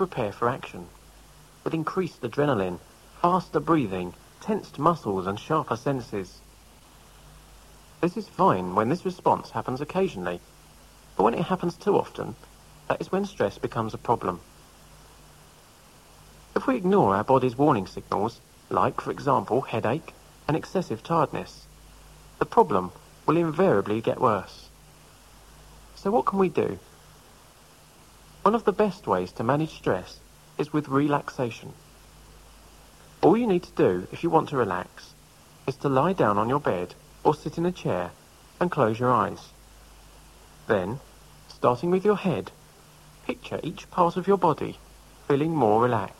prepare for action, with increased adrenaline, faster breathing, tensed muscles and sharper senses. This is fine when this response happens occasionally, but when it happens too often, that is when stress becomes a problem. If we ignore our body's warning signals, like, for example, headache and excessive tiredness, the problem will invariably get worse. So what can we do? One of the best ways to manage stress is with relaxation. All you need to do if you want to relax is to lie down on your bed or sit in a chair and close your eyes. Then, starting with your head, picture each part of your body feeling more relaxed.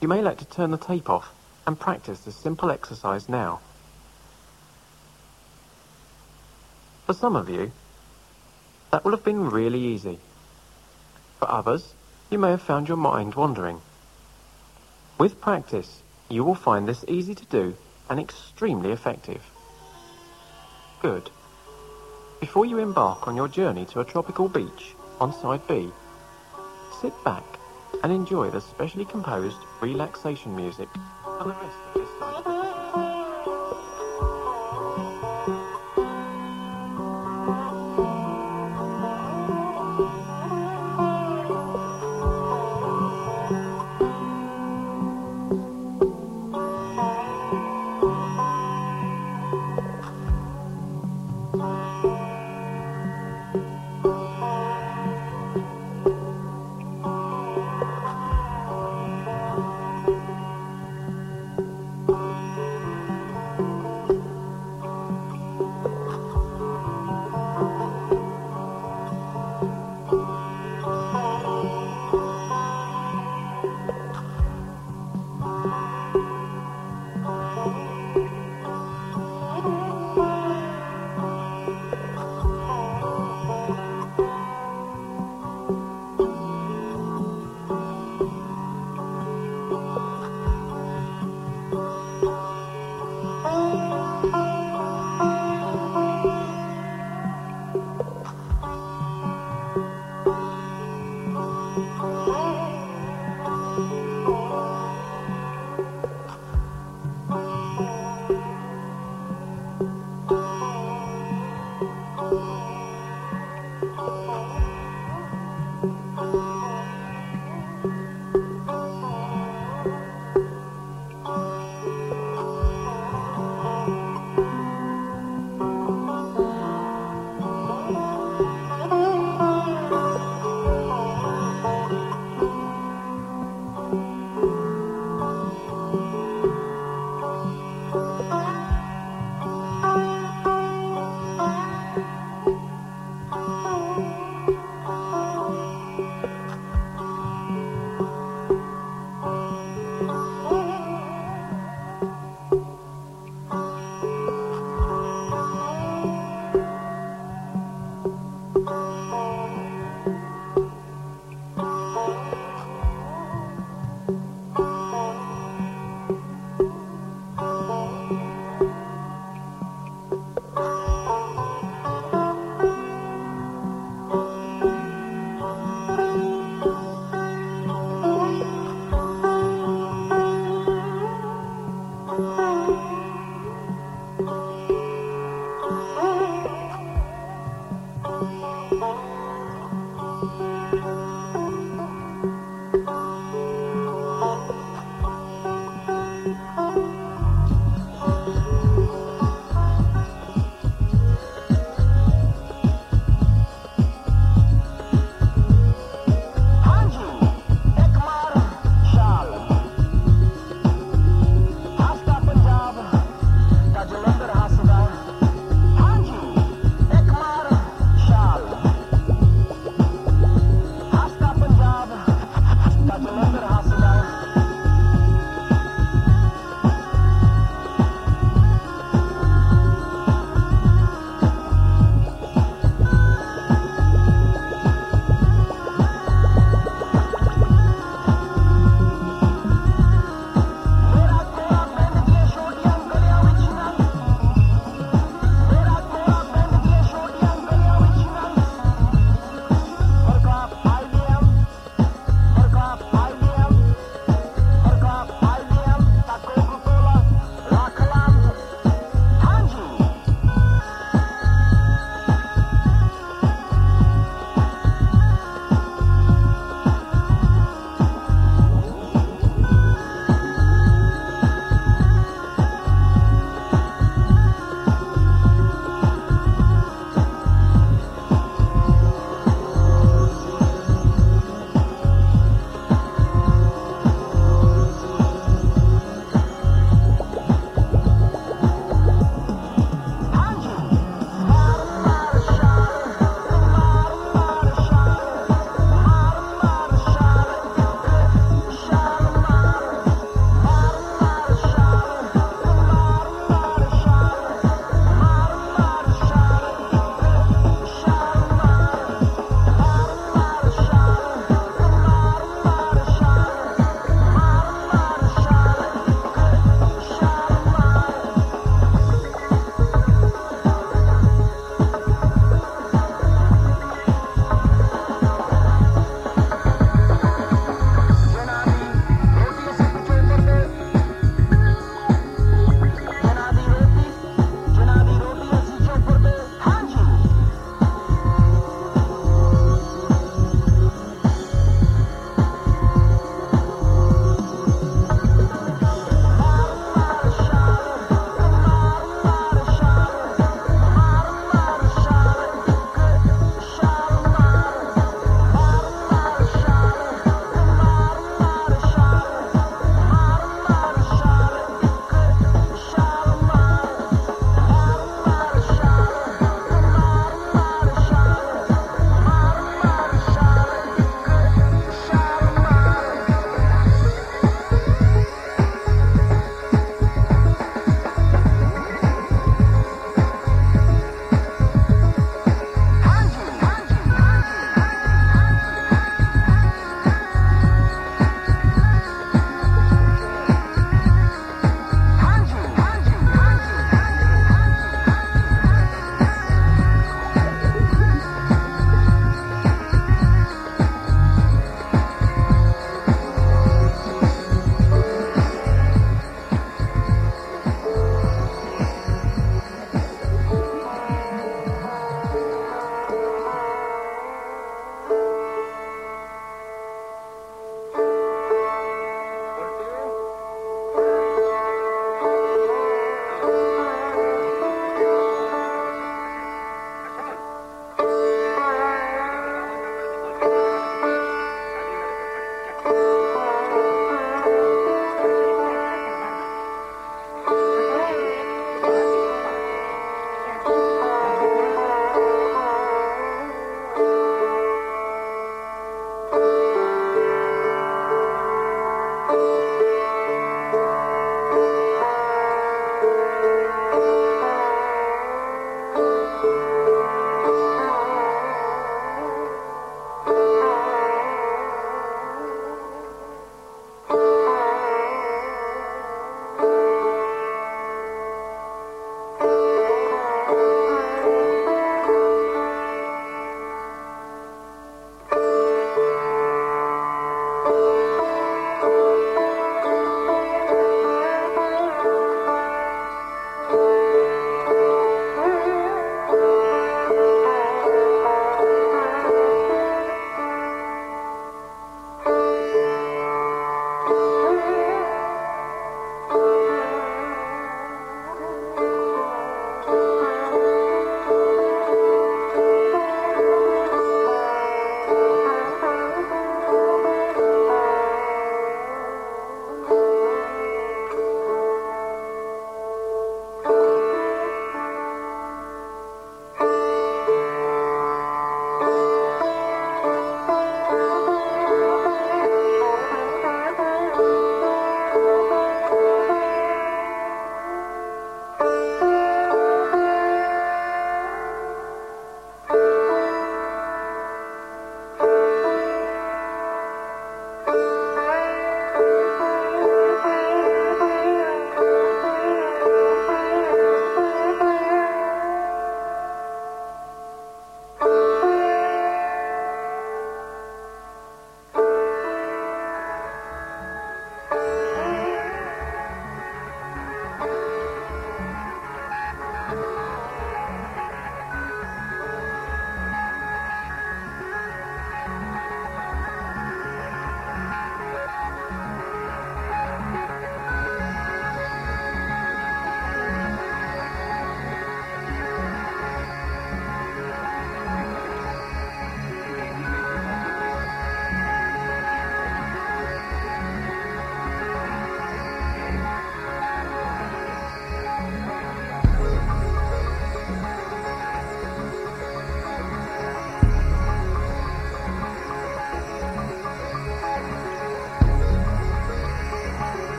You may like to turn the tape off and practice this simple exercise now. For some of you, that will have been really easy. For others, you may have found your mind wandering. With practice, you will find this easy to do and extremely effective. Good. Before you embark on your journey to a tropical beach on side B, sit back and enjoy the specially composed relaxation music for the rest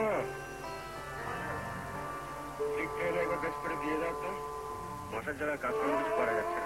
Вчера শিক্ষা এগো বেশ করে দিয়ে যাও তো মশার দ্বারা কাজ করে কিছু করা যাচ্ছে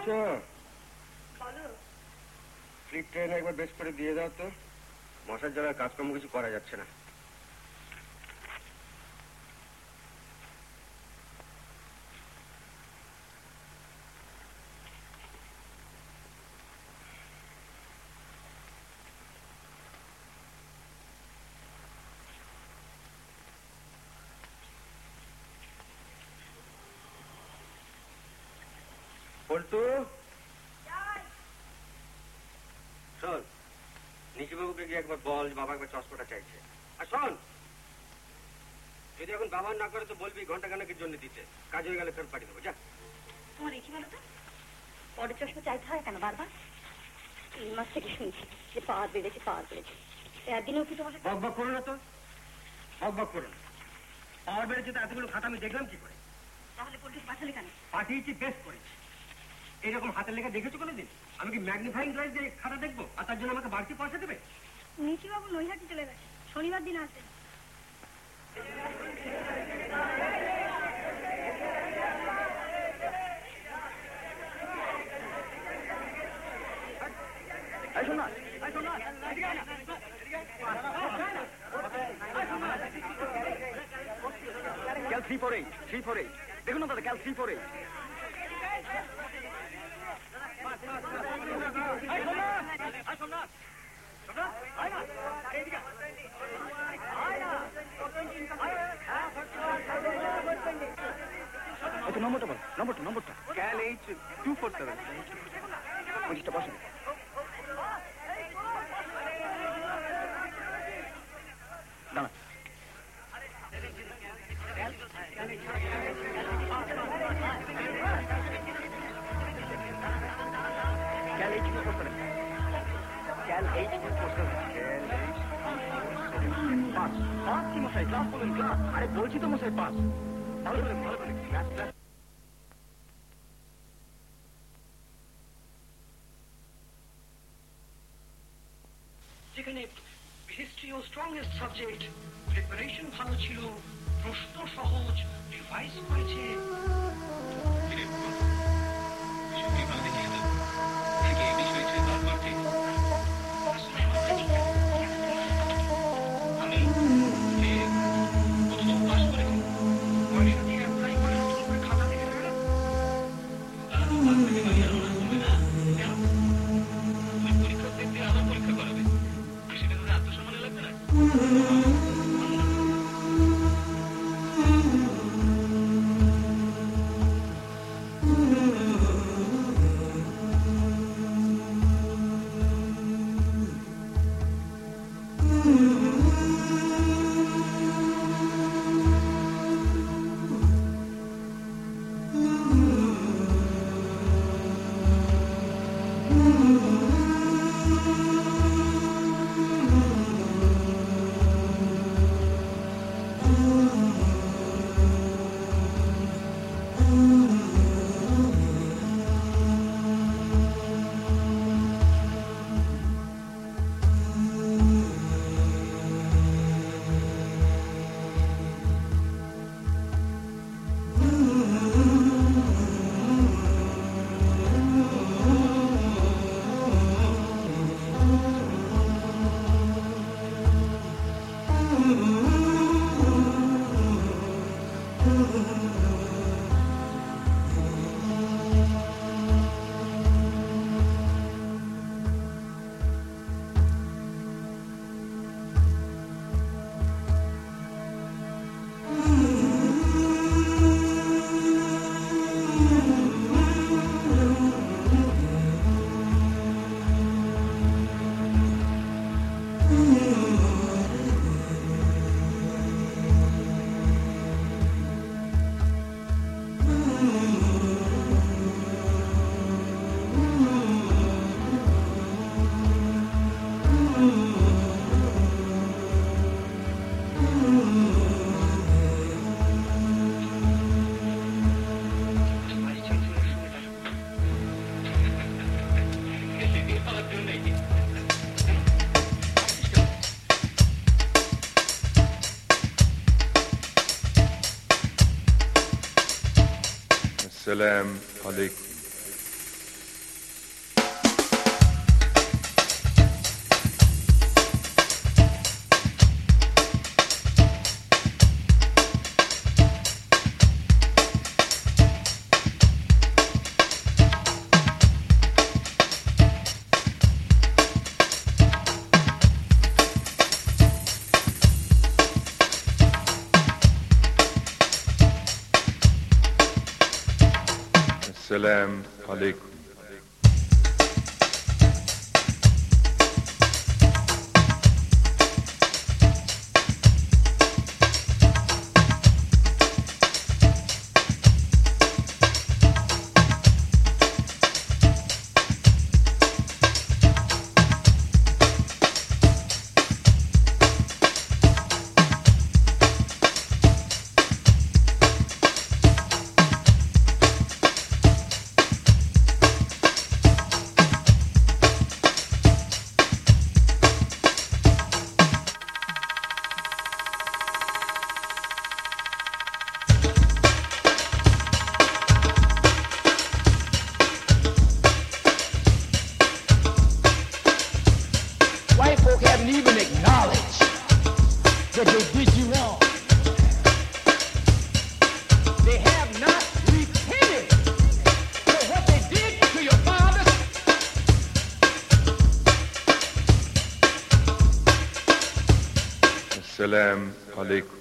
শুনছো ফ্লিপ ট্রেন একবার বেশ করে দিয়ে দাও তো। মশার জ্বালায় কাজকর্ম কিছু করা যাচ্ছে না। পল্টু? শোন নিচুবাবুকে গিয়ে একবার বল বাবা একবার চশমাটা চাইছে। আর শোন যদি এখন ব্যবহার না করে তো বলবি ঘণ্টা খানেকের জন্য দিতে। কাজ হয়ে গেলে ফেরত পাঠিয়ে দেবো যা। তোমার দেখি বলো তো পরের চশমা চাইতে হয় কেন বারবার? তিন মাস থেকে শুনছি যে পাওয়ার বেড়েছে পাওয়ার বেড়েছে। একদিনেও কি তোমার বক করো না তো। বক বক করো না। পাওয়ার বেড়েছে তো এতগুলো খাতা আমি দেখলাম কি করে? তাহলে পোল্ট্রি পাঠালে কেন? পাঠিয়েছি বেশ করেছি। এইরকম হাতের লেখা দেখেছ কোনোদিন? আমি কি ম্যাগনিফাইং গ্লাস দিয়ে খাতা দেখব? আর তার জন্য আমাকে বাড়তি পয়সা দেবে? নিচিবাবু নৈহাটি চলে গেছে। শনিবার দিন আসে call three four eight three four eight দেখুন না দাদা call three four eight number number number call H two four seven ಒಂದಿಷ್ಟು ಭಾಷೆ ನಾಳೆ মশাই ক্লাস বলেন ক্লাস আরে, বলছি তো মশাই পাস ভালো করে ভালো করে ক্লাস ক্লাস যেখানে হিস্ট্রি ও স্ট্রংগেস্ট সাবজেক্ট প্রিপারেশন ভালো ছিল, প্রশ্ন সহজ রিভাইজ করেছে। um, Um. Allez.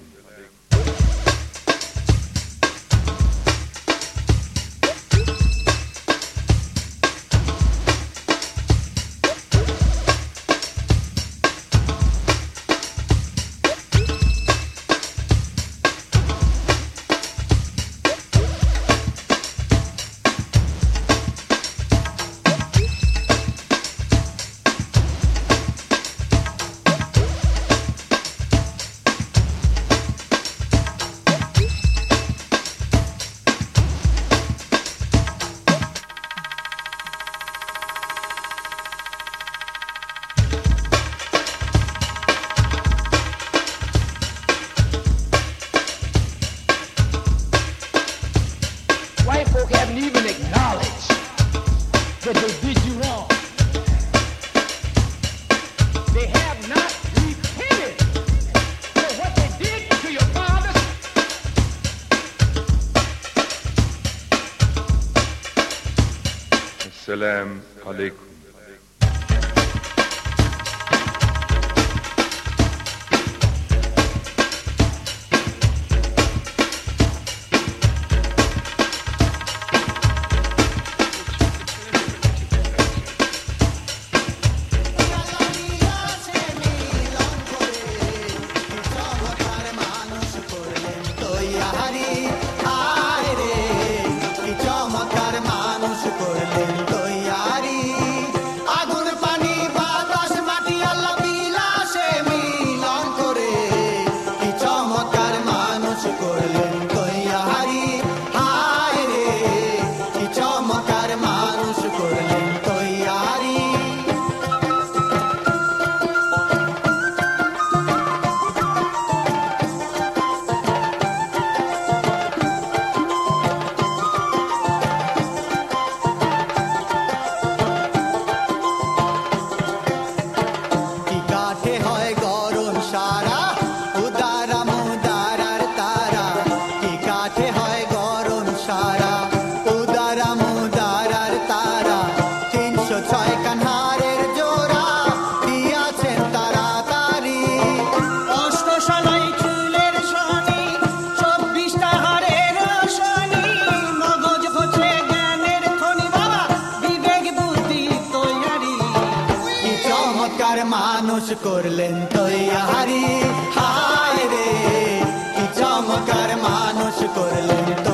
হইয়া হারি হায় রে কি চমকার মানুষ করলেন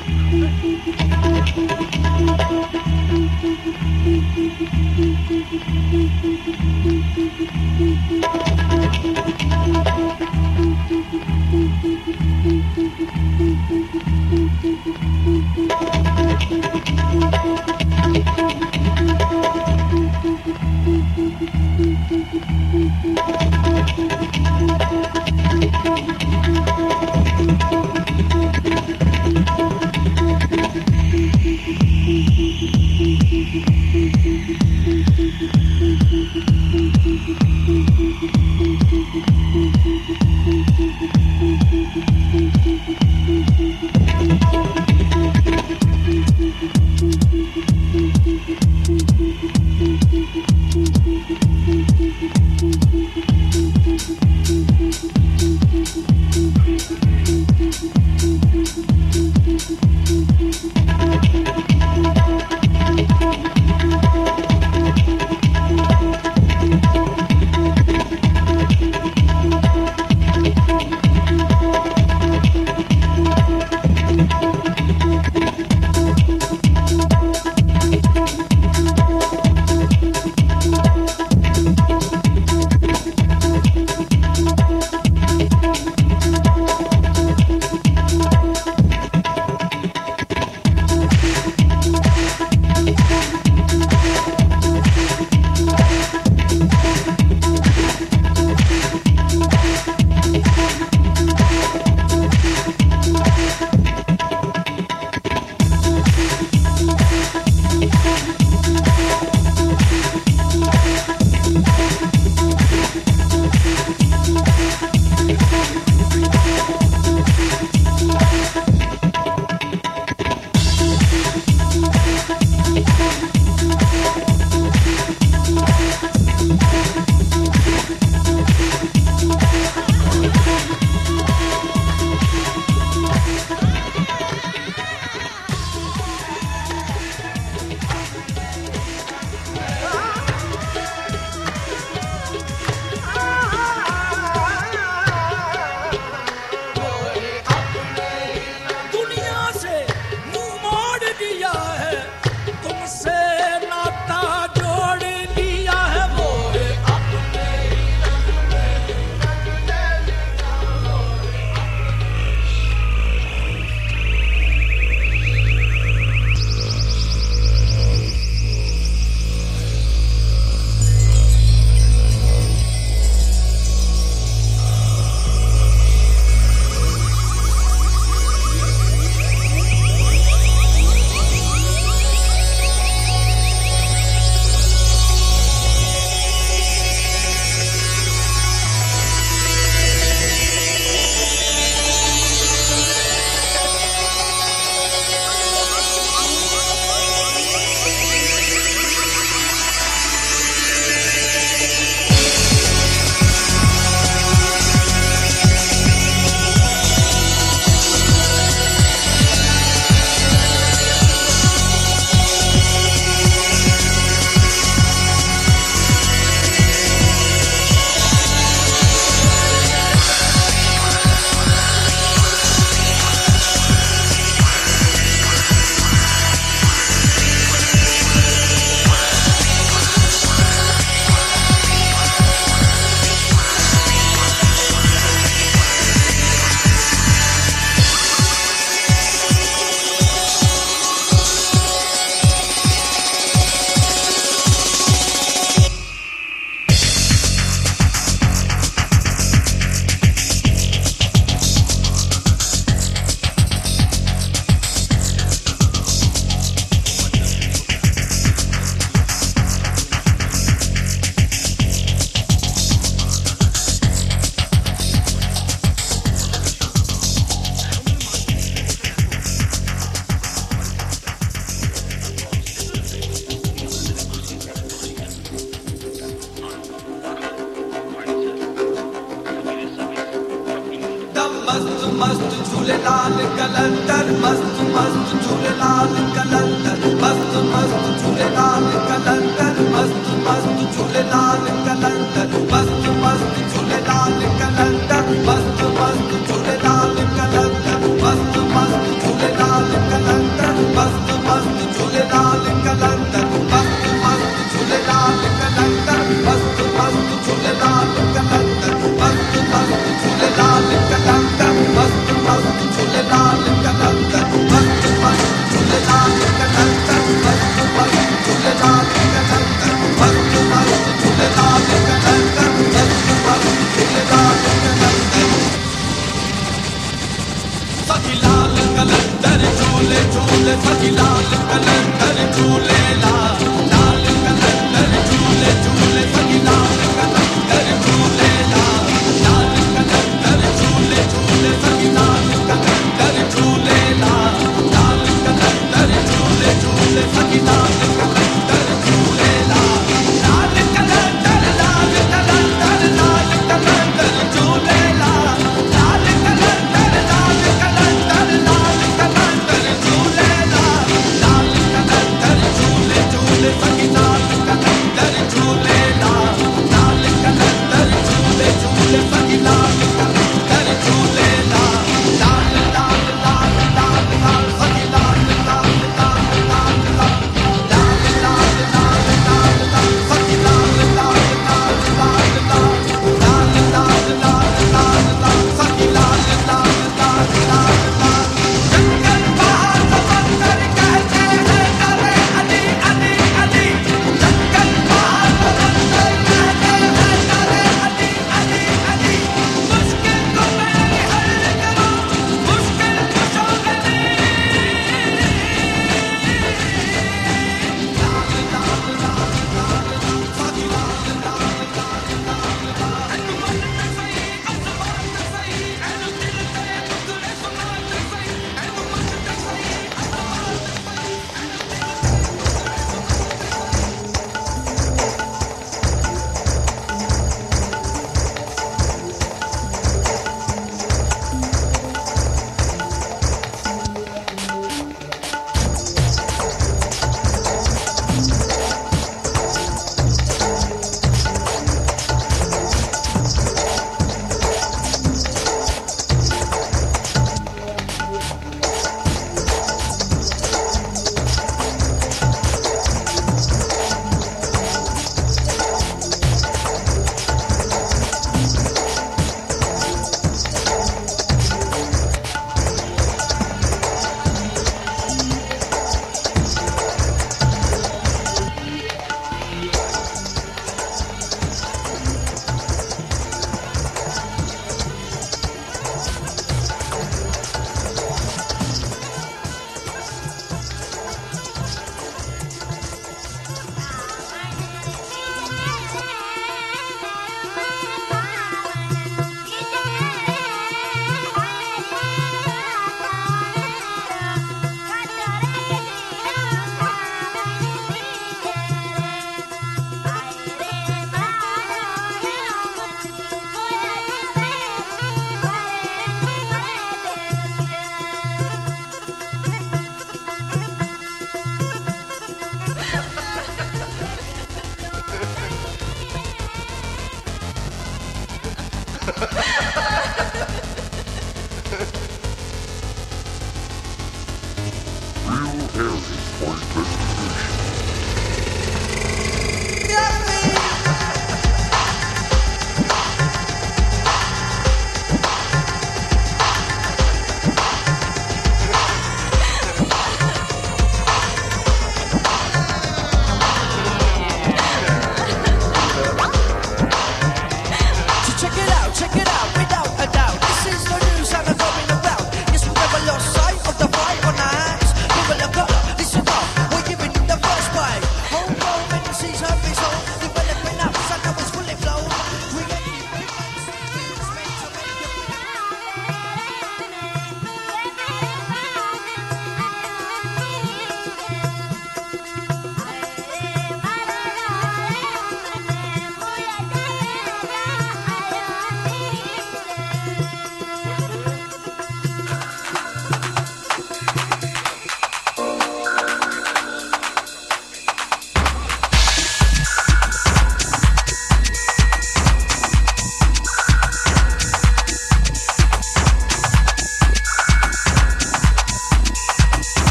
Thank you. Sakila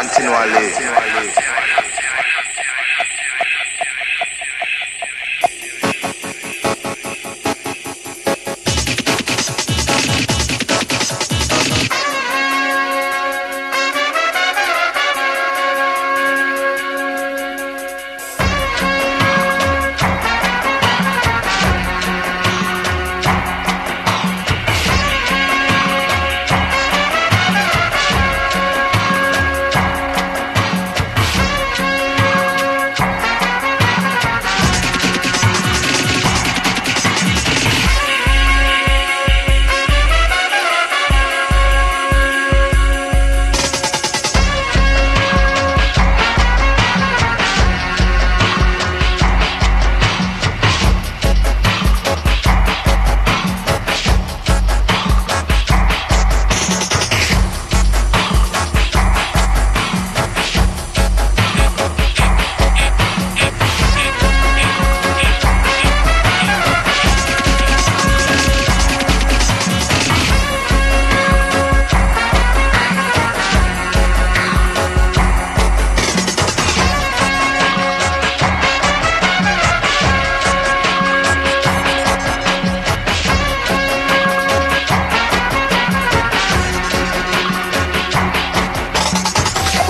continually.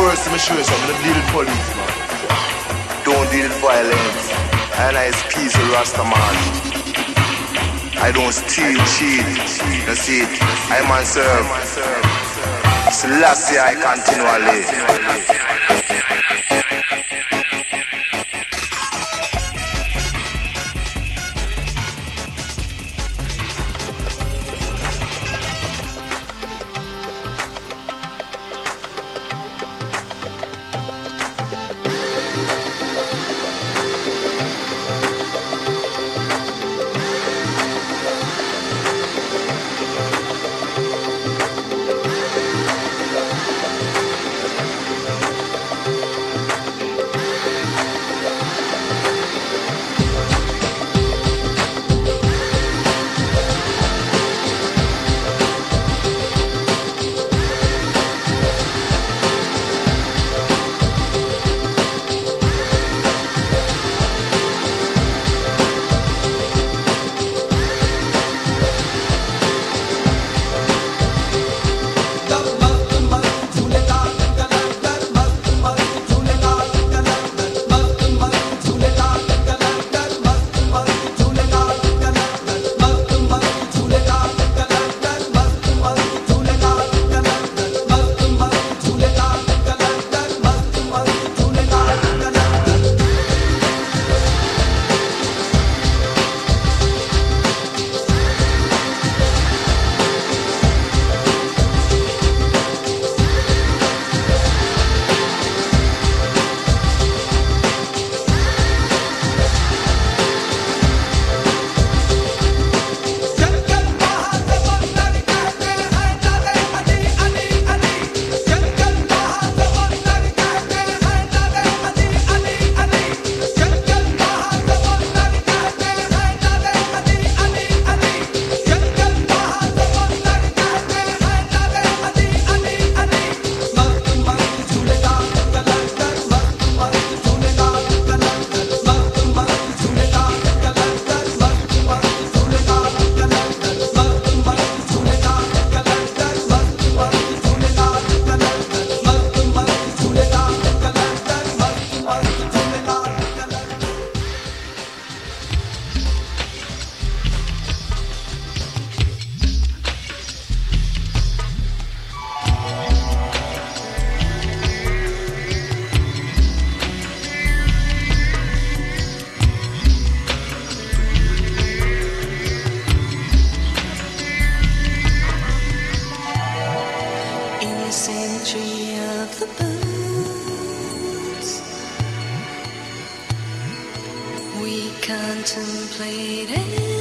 First, let me show you something, not deal with police, man. Don't deal with violence. And I is peaceful Rasta man. I don't steal, cheat, see it. I man serve. Selassie I continually. Contemplate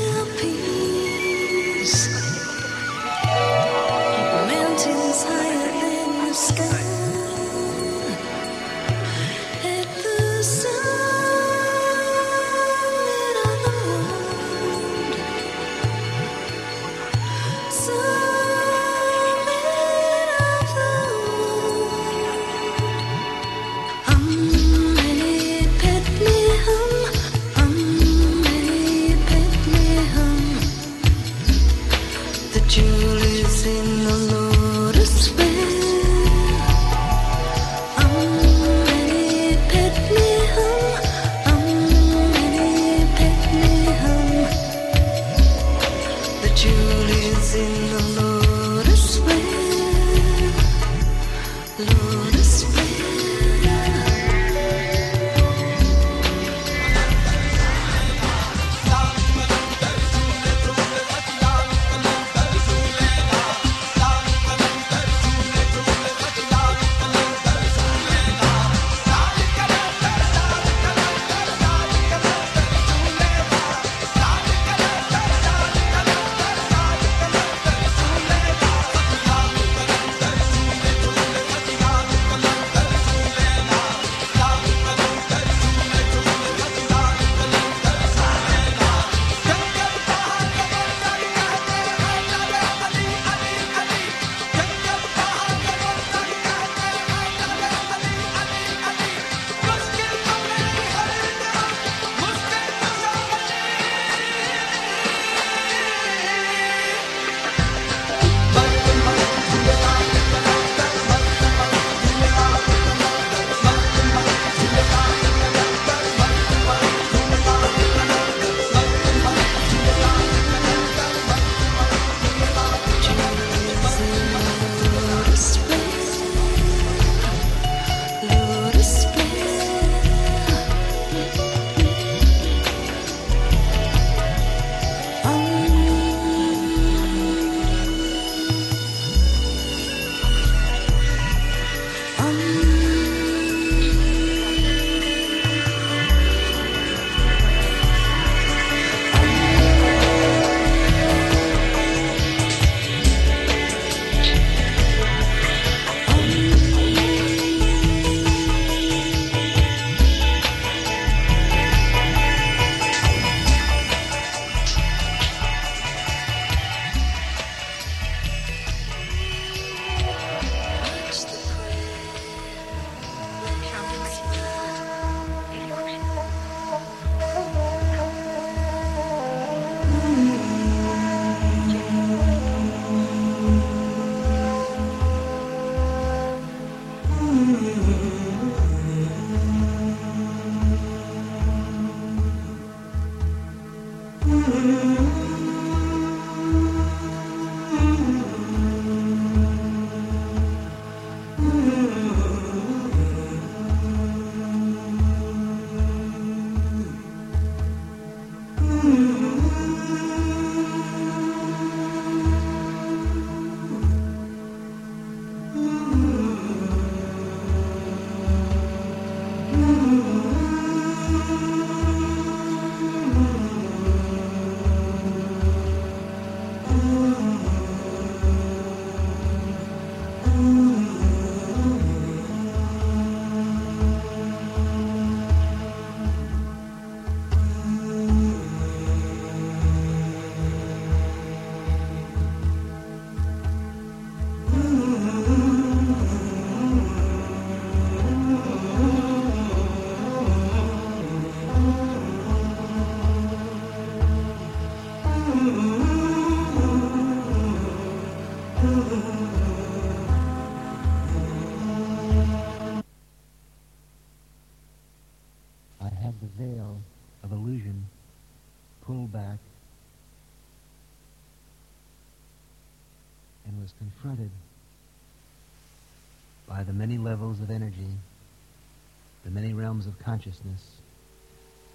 of consciousness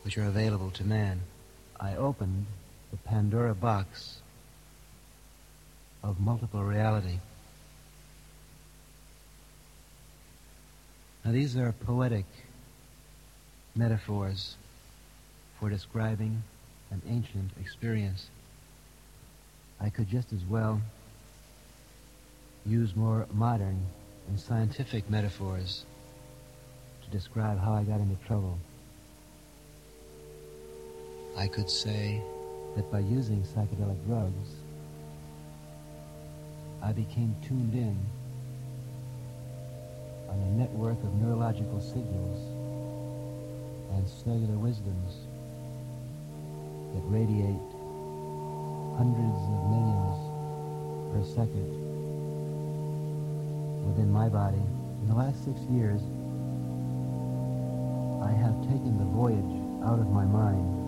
which are available to man. I opened the Pandora box of multiple reality. Now, these are poetic metaphors for describing an ancient experience. I could just as well use more modern and scientific metaphors to describe how I got into trouble. I could say that by using psychedelic drugs, I became tuned in on a network of neurological signals and cellular wisdoms that radiate hundreds of millions per second within my body. In the last six years, I have taken the voyage out of my mind